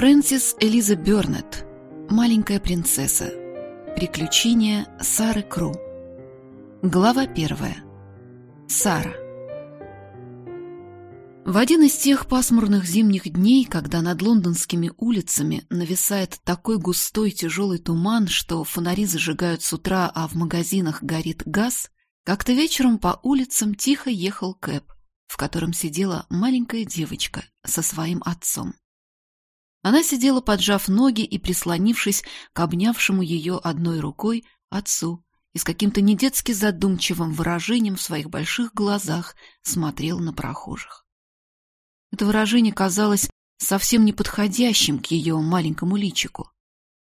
Фрэнсис Элиза Бёрнетт. Маленькая принцесса. Приключения Сары Кру. Глава первая. Сара. В один из тех пасмурных зимних дней, когда над лондонскими улицами нависает такой густой тяжелый туман, что фонари зажигают с утра, а в магазинах горит газ, как-то вечером по улицам тихо ехал Кэп, в котором сидела маленькая девочка со своим отцом. Она сидела, поджав ноги и прислонившись к обнявшему ее одной рукой отцу, и с каким-то недетски задумчивым выражением в своих больших глазах смотрел на прохожих. Это выражение казалось совсем неподходящим к ее маленькому личику.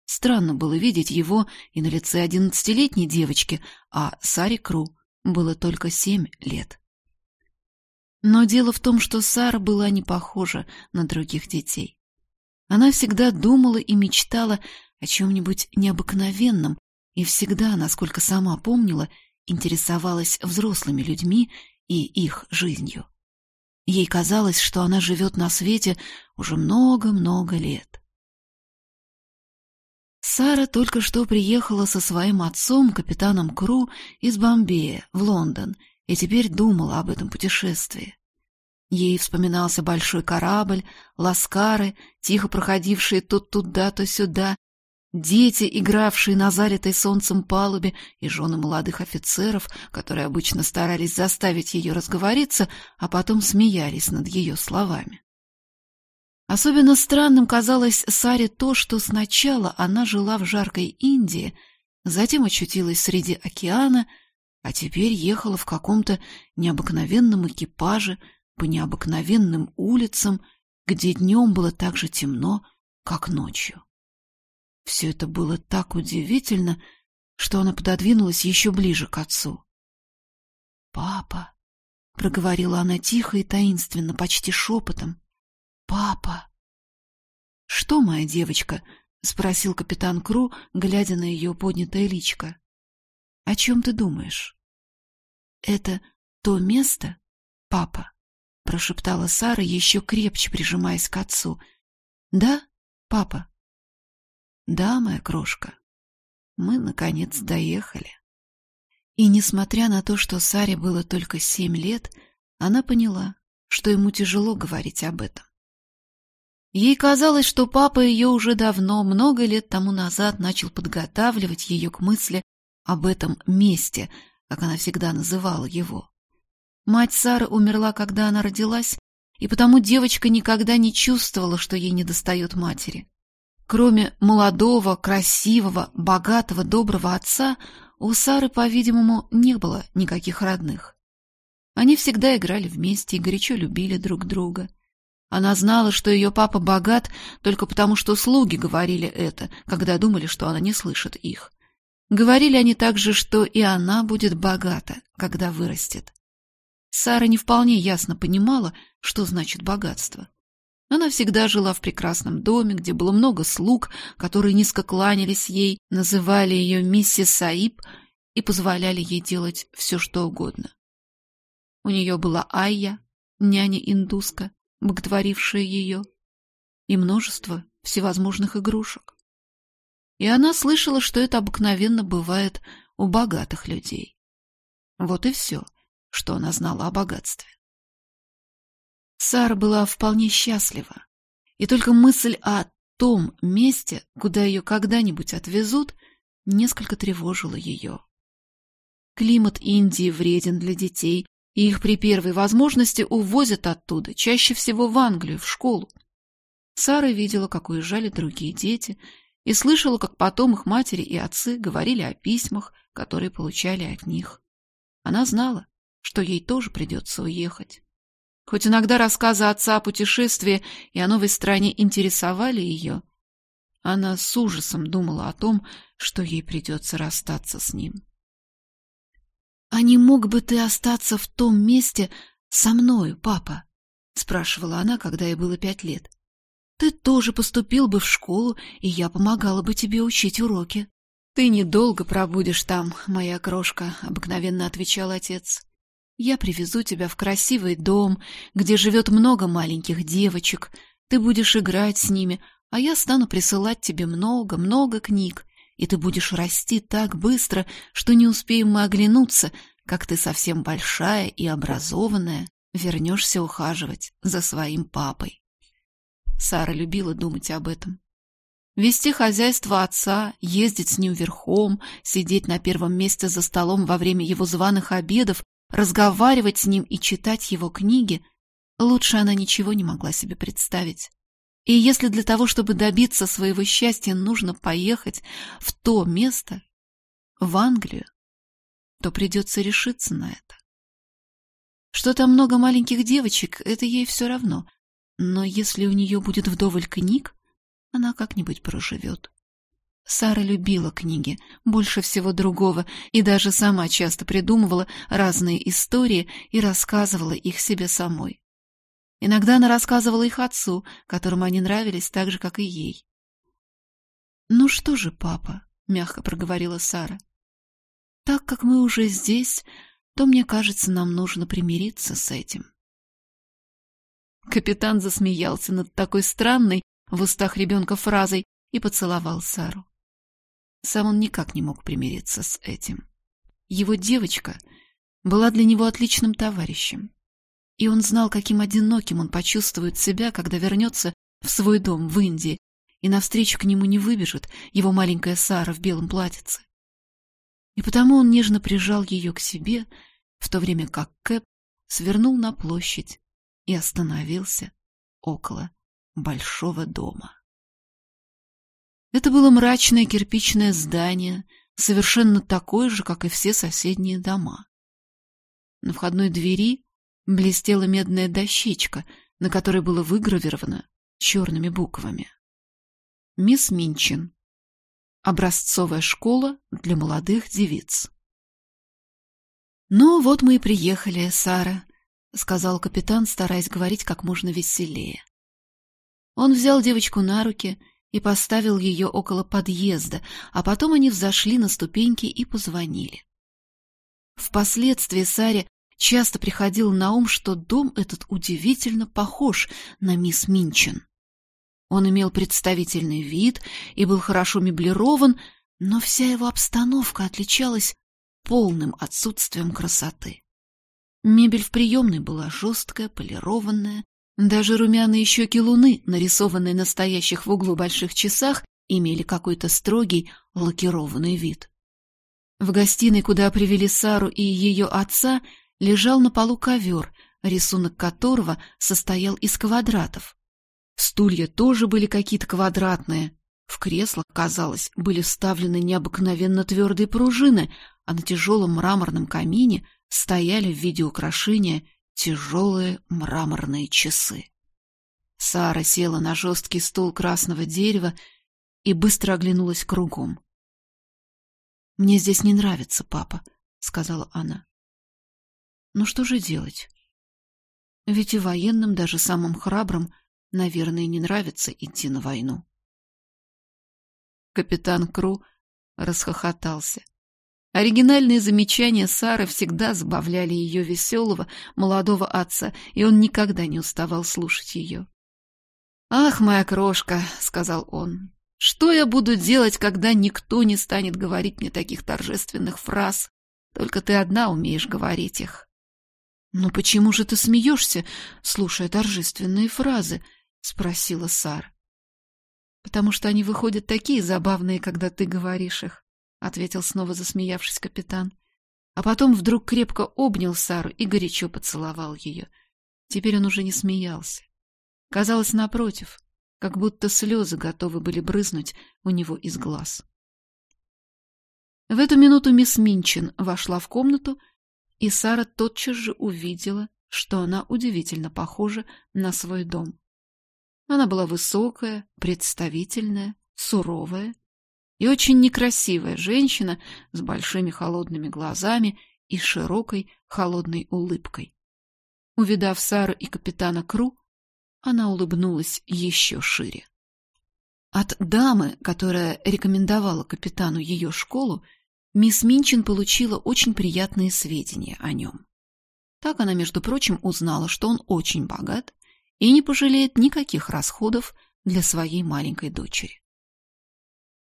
Странно было видеть его и на лице одиннадцатилетней девочки, а Саре Кру было только семь лет. Но дело в том, что Сара была не похожа на других детей. Она всегда думала и мечтала о чем-нибудь необыкновенном и всегда, насколько сама помнила, интересовалась взрослыми людьми и их жизнью. Ей казалось, что она живет на свете уже много-много лет. Сара только что приехала со своим отцом, капитаном Кру, из Бомбея в Лондон, и теперь думала об этом путешествии. Ей вспоминался большой корабль, ласкары, тихо проходившие то туда, то сюда, дети, игравшие на залитой солнцем палубе, и жены молодых офицеров, которые обычно старались заставить ее разговориться, а потом смеялись над ее словами. Особенно странным казалось Саре то, что сначала она жила в жаркой Индии, затем очутилась среди океана, а теперь ехала в каком-то необыкновенном экипаже — по необыкновенным улицам, где днем было так же темно, как ночью. Все это было так удивительно, что она пододвинулась еще ближе к отцу. «Папа!» — проговорила она тихо и таинственно, почти шепотом. «Папа!» «Что, моя девочка?» — спросил капитан Кру, глядя на ее поднятое личко. «О чем ты думаешь?» «Это то место, папа?» Прошептала Сара, еще крепче прижимаясь к отцу. Да, папа? Да, моя крошка. Мы наконец доехали. И несмотря на то, что Саре было только семь лет, она поняла, что ему тяжело говорить об этом. Ей казалось, что папа ее уже давно, много лет тому назад, начал подготавливать ее к мысли об этом месте, как она всегда называла его. Мать Сары умерла, когда она родилась, и потому девочка никогда не чувствовала, что ей недостает матери. Кроме молодого, красивого, богатого, доброго отца, у Сары, по-видимому, не было никаких родных. Они всегда играли вместе и горячо любили друг друга. Она знала, что ее папа богат только потому, что слуги говорили это, когда думали, что она не слышит их. Говорили они также, что и она будет богата, когда вырастет. Сара не вполне ясно понимала, что значит богатство. Она всегда жила в прекрасном доме, где было много слуг, которые низко кланялись ей, называли ее миссис Саиб и позволяли ей делать все, что угодно. У нее была Айя, няня-индуска, боготворившая ее, и множество всевозможных игрушек. И она слышала, что это обыкновенно бывает у богатых людей. Вот и все — что она знала о богатстве. Сара была вполне счастлива, и только мысль о том месте, куда ее когда-нибудь отвезут, несколько тревожила ее. Климат Индии вреден для детей, и их при первой возможности увозят оттуда, чаще всего в Англию, в школу. Сара видела, как уезжали другие дети, и слышала, как потом их матери и отцы говорили о письмах, которые получали от них. Она знала, что ей тоже придется уехать. Хоть иногда рассказы отца о путешествии и о новой стране интересовали ее, она с ужасом думала о том, что ей придется расстаться с ним. «А не мог бы ты остаться в том месте со мною, папа?» — спрашивала она, когда ей было пять лет. «Ты тоже поступил бы в школу, и я помогала бы тебе учить уроки». «Ты недолго пробудешь там, моя крошка», — обыкновенно отвечал отец. Я привезу тебя в красивый дом, где живет много маленьких девочек. Ты будешь играть с ними, а я стану присылать тебе много-много книг, и ты будешь расти так быстро, что не успеем мы оглянуться, как ты совсем большая и образованная вернешься ухаживать за своим папой. Сара любила думать об этом. Вести хозяйство отца, ездить с ним верхом, сидеть на первом месте за столом во время его званых обедов, разговаривать с ним и читать его книги — лучше она ничего не могла себе представить. И если для того, чтобы добиться своего счастья, нужно поехать в то место, в Англию, то придется решиться на это. Что там много маленьких девочек, это ей все равно. Но если у нее будет вдоволь книг, она как-нибудь проживет. Сара любила книги, больше всего другого, и даже сама часто придумывала разные истории и рассказывала их себе самой. Иногда она рассказывала их отцу, которому они нравились так же, как и ей. «Ну что же, папа», — мягко проговорила Сара, — «так как мы уже здесь, то, мне кажется, нам нужно примириться с этим». Капитан засмеялся над такой странной в устах ребенка фразой и поцеловал Сару. Сам он никак не мог примириться с этим. Его девочка была для него отличным товарищем. И он знал, каким одиноким он почувствует себя, когда вернется в свой дом в Индии, и навстречу к нему не выбежит его маленькая Сара в белом платьице. И потому он нежно прижал ее к себе, в то время как Кэп свернул на площадь и остановился около большого дома. Это было мрачное кирпичное здание, совершенно такое же, как и все соседние дома. На входной двери блестела медная дощечка, на которой было выгравировано черными буквами. Мисс Минчин. Образцовая школа для молодых девиц. «Ну, вот мы и приехали, Сара», — сказал капитан, стараясь говорить как можно веселее. Он взял девочку на руки и поставил ее около подъезда, а потом они взошли на ступеньки и позвонили. Впоследствии Саре часто приходило на ум, что дом этот удивительно похож на мисс Минчин. Он имел представительный вид и был хорошо меблирован, но вся его обстановка отличалась полным отсутствием красоты. Мебель в приемной была жесткая, полированная, даже румяные щеки луны, нарисованные на стоящих в углу больших часах, имели какой-то строгий лакированный вид. В гостиной, куда привели Сару и ее отца, лежал на полу ковер, рисунок которого состоял из квадратов. Стулья тоже были какие-то квадратные. В креслах, казалось, были вставлены необыкновенно твердые пружины, а на тяжелом мраморном камине стояли в виде украшения тяжелые мраморные часы. Сара села на жесткий стул красного дерева и быстро оглянулась кругом. «Мне здесь не нравится, папа», — сказала она. Но что же делать? Ведь и военным, даже самым храбрым, наверное, не нравится идти на войну. Капитан Кру расхохотался. Оригинальные замечания Сары всегда забавляли ее веселого, молодого отца, и он никогда не уставал слушать ее. «Ах, моя крошка», — сказал он, — «что я буду делать, когда никто не станет говорить мне таких торжественных фраз? Только ты одна умеешь говорить их». «Но почему же ты смеешься, слушая торжественные фразы?» — спросила Сар. «Потому что они выходят такие забавные, когда ты говоришь их», — ответил снова засмеявшись капитан. А потом вдруг крепко обнял Сару и горячо поцеловал ее. Теперь он уже не смеялся. Казалось, напротив, как будто слезы готовы были брызнуть у него из глаз. В эту минуту мисс Минчин вошла в комнату и Сара тотчас же увидела, что она удивительно похожа на свой дом. Она была высокая, представительная, суровая и очень некрасивая женщина с большими холодными глазами и широкой холодной улыбкой. Увидав Сару и капитана Кру, она улыбнулась еще шире. От дамы, которая рекомендовала капитану ее школу, мисс Минчин получила очень приятные сведения о нем. Так она, между прочим, узнала, что он очень богат и не пожалеет никаких расходов для своей маленькой дочери.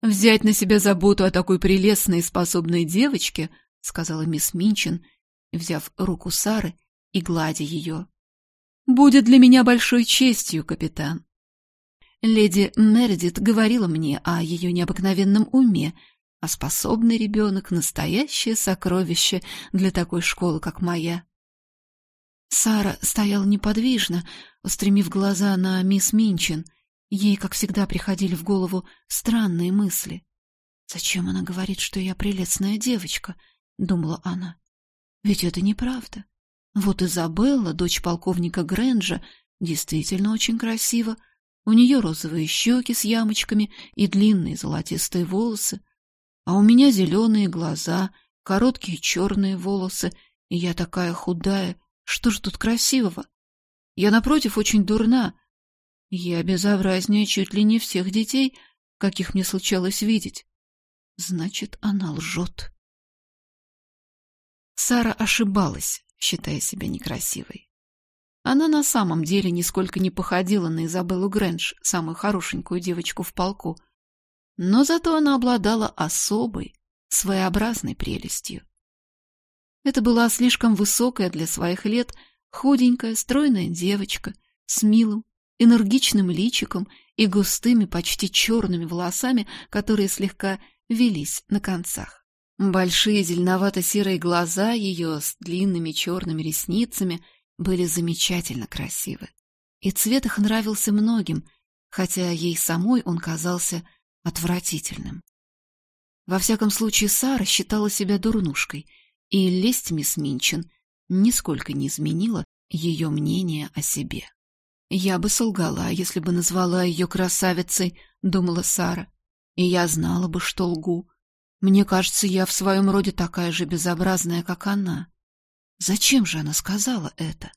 «Взять на себя заботу о такой прелестной и способной девочке», — сказала мисс Минчин, взяв руку Сары и гладя ее. «Будет для меня большой честью, капитан. Леди Мередит говорила мне о ее необыкновенном уме, а способный ребенок — настоящее сокровище для такой школы, как моя». Сара стояла неподвижно, устремив глаза на мисс Минчин — Ей, как всегда, приходили в голову странные мысли. «Зачем она говорит, что я прелестная девочка?» — думала она. «Ведь это неправда. Вот Изабелла, дочь полковника Грэнджа, действительно очень красива. У нее розовые щеки с ямочками и длинные золотистые волосы. А у меня зеленые глаза, короткие черные волосы, и я такая худая. Что ж тут красивого? Я, напротив, очень дурна, я безобразнее чуть ли не всех детей, каких мне случалось видеть. Значит, она лжет. Сара ошибалась, считая себя некрасивой. Она на самом деле нисколько не походила на Изабеллу Грэндж, самую хорошенькую девочку в полку, но зато она обладала особой, своеобразной прелестью. Это была слишком высокая для своих лет, худенькая, стройная девочка с милым, энергичным личиком и густыми, почти черными волосами, которые слегка велись на концах. Большие зеленовато-серые глаза ее с длинными черными ресницами были замечательно красивы. И цвет их нравился многим, хотя ей самой он казался отвратительным. Во всяком случае, Сара считала себя дурнушкой, и лесть мисс Минчин нисколько не изменила ее мнение о себе. «Я бы солгала, если бы назвала ее красавицей», — думала Сара. «И я знала бы, что лгу. Мне кажется, я в своем роде такая же безобразная, как она. Зачем же она сказала это?»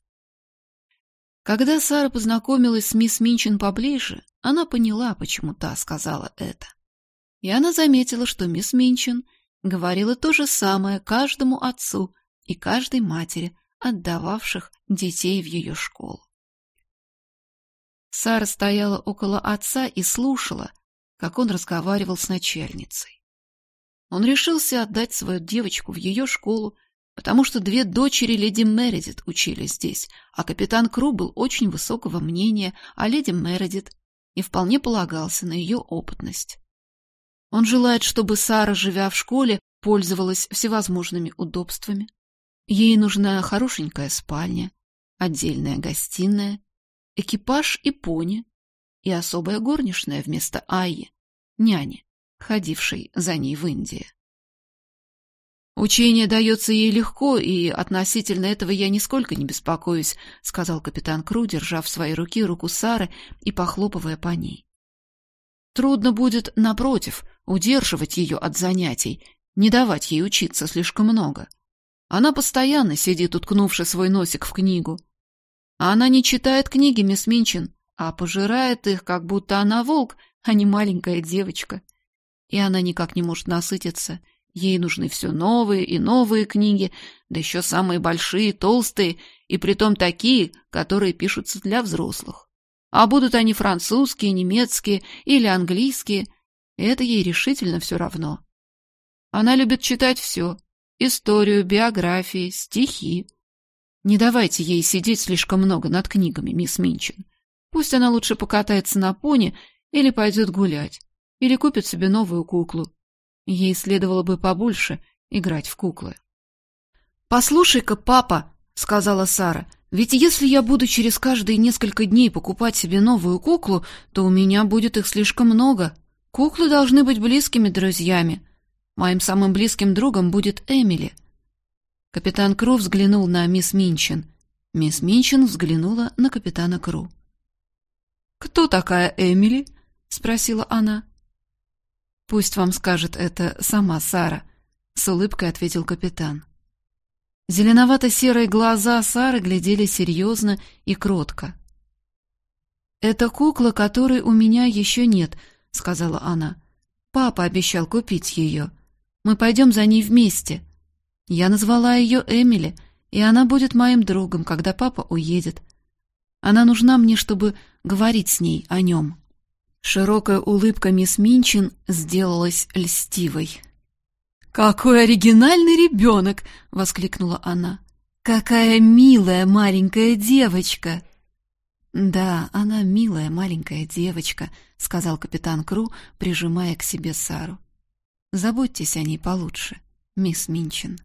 Когда Сара познакомилась с мисс Минчин поближе, она поняла, почему та сказала это. И она заметила, что мисс Минчин говорила то же самое каждому отцу и каждой матери, отдававших детей в ее школу. Сара стояла около отца и слушала, как он разговаривал с начальницей. Он решился отдать свою девочку в ее школу, потому что две дочери леди Мередит учились здесь, а капитан Кру был очень высокого мнения о леди Мередит и вполне полагался на ее опытность. Он желает, чтобы Сара, живя в школе, пользовалась всевозможными удобствами. Ей нужна хорошенькая спальня, отдельная гостиная экипаж и пони, и особая горничная вместо Айи, няни, ходившей за ней в Индии. «Учение дается ей легко, и относительно этого я нисколько не беспокоюсь», сказал капитан Кру, держа в своей руке руку Сары и похлопывая по ней. «Трудно будет, напротив, удерживать ее от занятий, не давать ей учиться слишком много. Она постоянно сидит, уткнувши свой носик в книгу, а она не читает книги, мисс Минчин, а пожирает их, как будто она волк, а не маленькая девочка. И она никак не может насытиться. Ей нужны все новые и новые книги, да еще самые большие, толстые, и притом такие, которые пишутся для взрослых. А будут они французские, немецкие или английские, это ей решительно все равно. Она любит читать все — историю, биографии, стихи. Не давайте ей сидеть слишком много над книгами, мисс Минчин. Пусть она лучше покатается на пони или пойдет гулять, или купит себе новую куклу. Ей следовало бы побольше играть в куклы. «Послушай-ка, папа», — сказала Сара, — «ведь если я буду через каждые несколько дней покупать себе новую куклу, то у меня будет их слишком много. Куклы должны быть близкими друзьями. Моим самым близким другом будет Эмили». Капитан Кру взглянул на мисс Минчин. Мисс Минчин взглянула на капитана Кру. «Кто такая Эмили?» — спросила она. «Пусть вам скажет это сама Сара», — с улыбкой ответил капитан. Зеленовато-серые глаза Сары глядели серьезно и кротко. «Это кукла, которой у меня еще нет», — сказала она. «Папа обещал купить ее. Мы пойдем за ней вместе. Я назвала ее Эмили, и она будет моим другом, когда папа уедет. Она нужна мне, чтобы говорить с ней о нем. Широкая улыбка мисс Минчин сделалась льстивой. «Какой оригинальный ребенок!» — воскликнула она. «Какая милая маленькая девочка!» «Да, она милая маленькая девочка», — сказал капитан Кру, прижимая к себе Сару. «Заботьтесь о ней получше, мисс Минчин».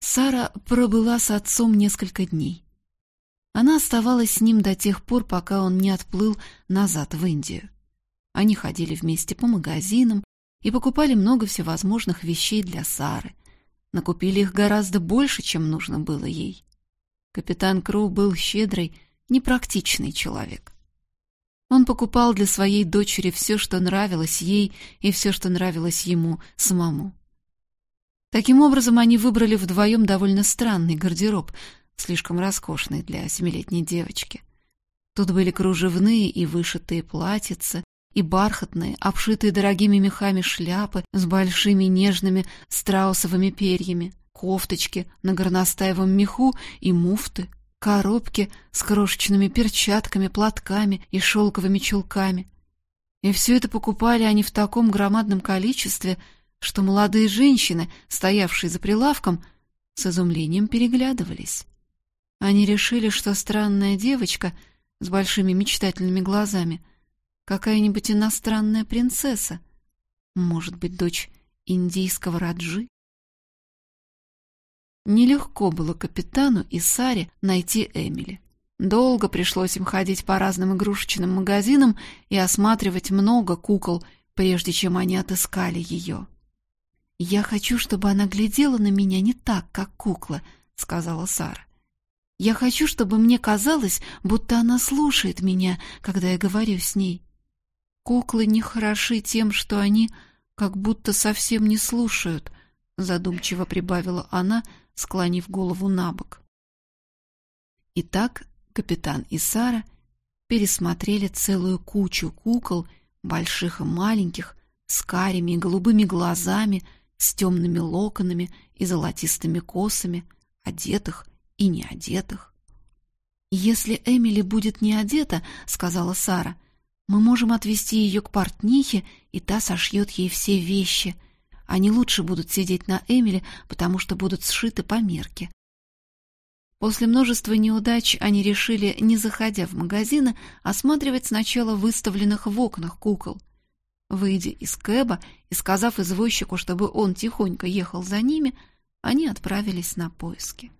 Сара пробыла с отцом несколько дней. Она оставалась с ним до тех пор, пока он не отплыл назад в Индию. Они ходили вместе по магазинам и покупали много всевозможных вещей для Сары. Накупили их гораздо больше, чем нужно было ей. Капитан Кру был щедрый, непрактичный человек. Он покупал для своей дочери все, что нравилось ей, и все, что нравилось ему самому. Таким образом, они выбрали вдвоем довольно странный гардероб, слишком роскошный для семилетней девочки. Тут были кружевные и вышитые платьица, и бархатные, обшитые дорогими мехами шляпы с большими нежными страусовыми перьями, кофточки на горностаевом меху и муфты, коробки с крошечными перчатками, платками и шелковыми чулками. И все это покупали они в таком громадном количестве, что молодые женщины, стоявшие за прилавком, с изумлением переглядывались. Они решили, что странная девочка с большими мечтательными глазами какая-нибудь иностранная принцесса, может быть, дочь индийского раджи. Нелегко было капитану и Саре найти Эмили. Долго пришлось им ходить по разным игрушечным магазинам и осматривать много кукол, прежде чем они отыскали ее. «Я хочу, чтобы она глядела на меня не так, как кукла», — сказала Сара. Я хочу, чтобы мне казалось, будто она слушает меня, когда я говорю с ней. Куклы не хороши тем, что они как будто совсем не слушают, задумчиво прибавила она, склонив голову на бок. Итак, капитан и Сара пересмотрели целую кучу кукол, больших и маленьких, с карими и голубыми глазами, с темными локонами и золотистыми косами, одетых и не одетых. «Если Эмили будет не одета, — сказала Сара, — мы можем отвезти ее к портнихе, и та сошьет ей все вещи. Они лучше будут сидеть на Эмили, потому что будут сшиты по мерке». После множества неудач они решили, не заходя в магазины, осматривать сначала выставленных в окнах кукол. Выйдя из кэба и сказав извозчику, чтобы он тихонько ехал за ними, они отправились на поиски.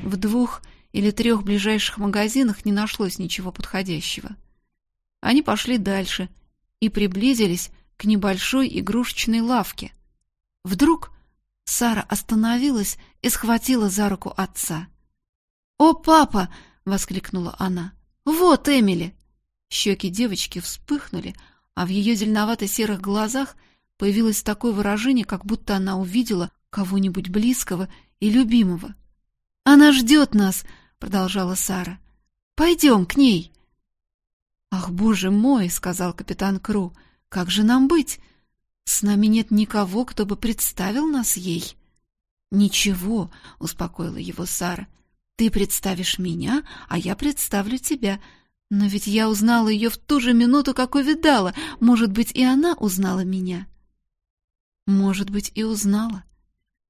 В двух или трех ближайших магазинах не нашлось ничего подходящего. Они пошли дальше и приблизились к небольшой игрушечной лавке. Вдруг Сара остановилась и схватила за руку отца. «О, папа!» — воскликнула она. «Вот Эмили!» Щеки девочки вспыхнули, а в ее зеленовато-серых глазах появилось такое выражение, как будто она увидела кого-нибудь близкого и любимого. «Она ждет нас!» — продолжала Сара. «Пойдем к ней!» «Ах, боже мой!» — сказал капитан Кру. «Как же нам быть? С нами нет никого, кто бы представил нас ей». «Ничего», — успокоила его Сара. «Ты представишь меня, а я представлю тебя. Но ведь я узнала ее в ту же минуту, как увидала. Может быть, и она узнала меня?» «Может быть, и узнала»,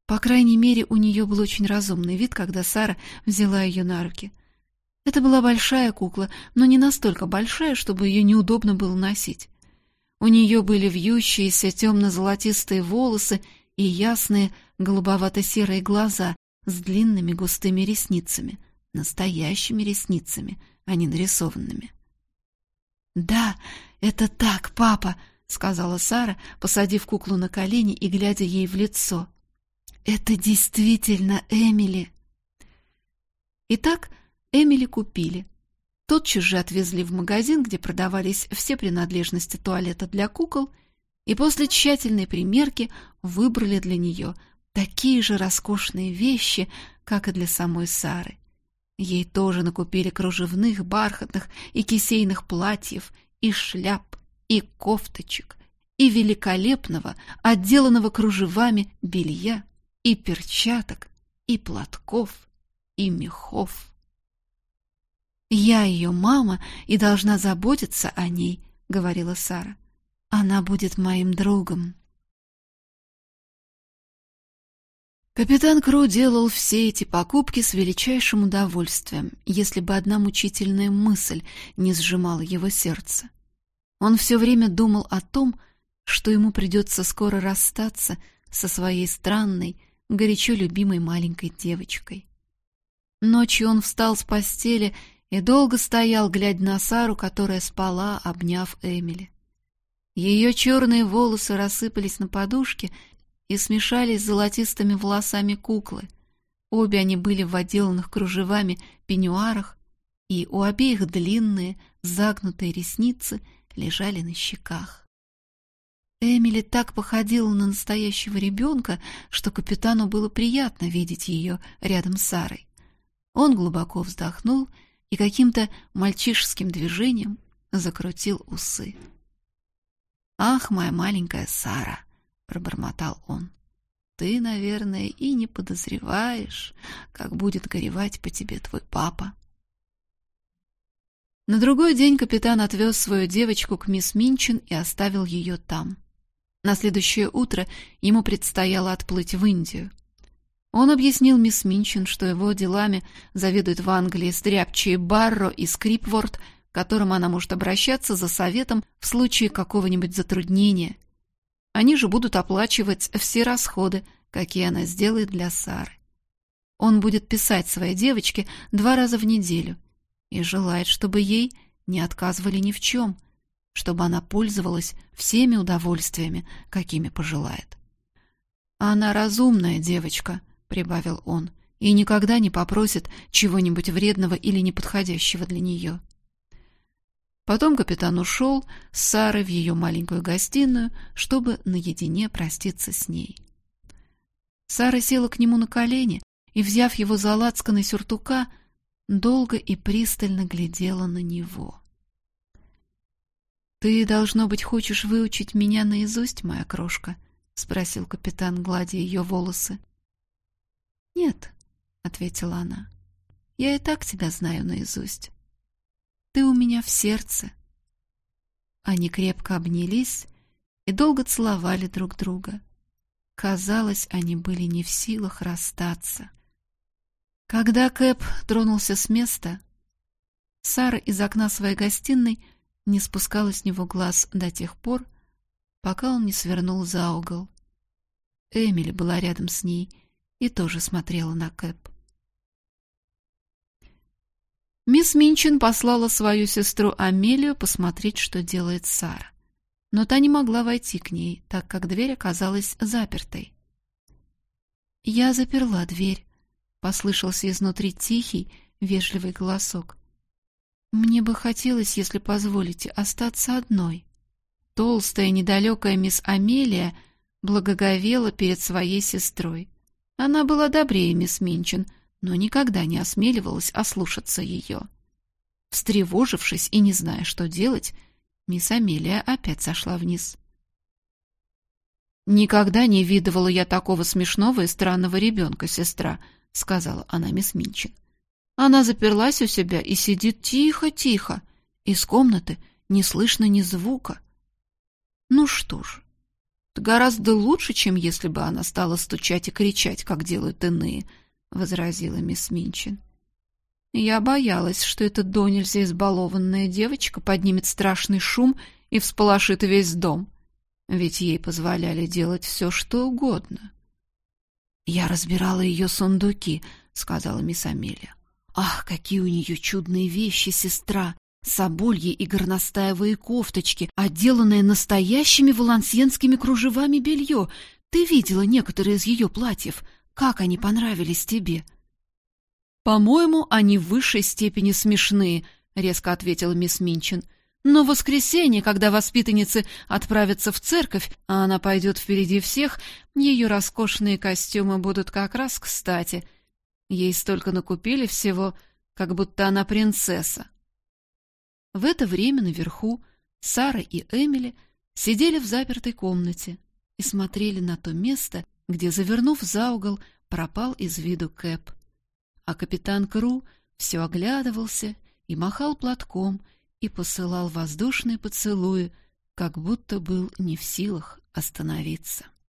по крайней мере, у нее был очень разумный вид, когда Сара взяла ее на руки. Это была большая кукла, но не настолько большая, чтобы ее неудобно было носить. У нее были вьющиеся темно-золотистые волосы и ясные голубовато-серые глаза с длинными густыми ресницами, настоящими ресницами, а не нарисованными. «Да, это так, папа!» — сказала Сара, посадив куклу на колени и глядя ей в лицо. Это действительно Эмили. Итак, Эмили купили. Тотчас же отвезли в магазин, где продавались все принадлежности туалета для кукол, и после тщательной примерки выбрали для нее такие же роскошные вещи, как и для самой Сары. Ей тоже накупили кружевных, бархатных и кисейных платьев, и шляп, и кофточек, и великолепного, отделанного кружевами белья и перчаток, и платков, и мехов. «Я ее мама и должна заботиться о ней», говорила Сара. «Она будет моим другом». Капитан Кру делал все эти покупки с величайшим удовольствием, если бы одна мучительная мысль не сжимала его сердце. Он все время думал о том, что ему придется скоро расстаться со своей странной, горячо любимой маленькой девочкой. Ночью он встал с постели и долго стоял, глядя на Сару, которая спала, обняв Эмили. Ее черные волосы рассыпались на подушке и смешались с золотистыми волосами куклы. Обе они были в отделанных кружевами пеньюарах, и у обеих длинные, загнутые ресницы лежали на щеках. Эмили так походила на настоящего ребенка, что капитану было приятно видеть ее рядом с Сарой. Он глубоко вздохнул и каким-то мальчишеским движением закрутил усы. «Ах, моя маленькая Сара!» — пробормотал он. «Ты, наверное, и не подозреваешь, как будет горевать по тебе твой папа». На другой день капитан отвез свою девочку к мисс Минчин и оставил ее там. На следующее утро ему предстояло отплыть в Индию. Он объяснил мисс Минчин, что его делами заведует в Англии стряпчие Барро и Скрипворд, к которым она может обращаться за советом в случае какого-нибудь затруднения. Они же будут оплачивать все расходы, какие она сделает для Сары. Он будет писать своей девочке два раза в неделю и желает, чтобы ей не отказывали ни в чем, чтобы она пользовалась всеми удовольствиями, какими пожелает. Она разумная девочка — прибавил он, и никогда не попросит чего-нибудь вредного или неподходящего для нее. Потом капитан ушел с Сарой в ее маленькую гостиную, чтобы наедине проститься с ней. Сара села к нему на колени и, взяв его за лацканы сюртука, долго и пристально глядела на него. «Ты, должно быть, хочешь выучить меня наизусть, моя крошка?» — спросил капитан, гладя ее волосы. «Нет», — ответила она, — «я и так тебя знаю наизусть. Ты у меня в сердце». Они крепко обнялись и долго целовали друг друга. Казалось, они были не в силах расстаться. Когда Кэп тронулся с места, Сара из окна своей гостиной не спускала с него глаз до тех пор, пока он не свернул за угол. Эмили была рядом с ней — и тоже смотрела на Кэп. Мисс Минчин послала свою сестру Амелию посмотреть, что делает Сара. Но та не могла войти к ней, так как дверь оказалась запертой. «Я заперла дверь», — послышался изнутри тихий, вежливый голосок. «Мне бы хотелось, если позволите, остаться одной». Толстая, недалекая мисс Амелия благоговела перед своей сестрой. Она была добрее мисс Минчин, но никогда не осмеливалась ослушаться ее. Встревожившись и не зная, что делать, мисс Амелия опять сошла вниз. «Никогда не видывала я такого смешного и странного ребенка, сестра», — сказала она мисс Минчин. «Она заперлась у себя и сидит тихо-тихо. Из комнаты не слышно ни звука. Ну что ж, гораздо лучше, чем если бы она стала стучать и кричать, как делают иные, — возразила мисс Минчин. Я боялась, что эта до избалованная девочка поднимет страшный шум и всполошит весь дом, ведь ей позволяли делать все, что угодно. «Я разбирала ее сундуки», — сказала мисс Амелия. «Ах, какие у нее чудные вещи, сестра! Собольи и горностаевые кофточки, отделанные настоящими валансьенскими кружевами белье. Ты видела некоторые из ее платьев. Как они понравились тебе?» «По-моему, они в высшей степени смешные», — резко ответила мисс Минчин. «Но в воскресенье, когда воспитанницы отправятся в церковь, а она пойдет впереди всех, ее роскошные костюмы будут как раз кстати. Ей столько накупили всего, как будто она принцесса. В это время наверху Сара и Эмили сидели в запертой комнате и смотрели на то место, где, завернув за угол, пропал из виду Кэп. А капитан Кру все оглядывался и махал платком и посылал воздушные поцелуи, как будто был не в силах остановиться.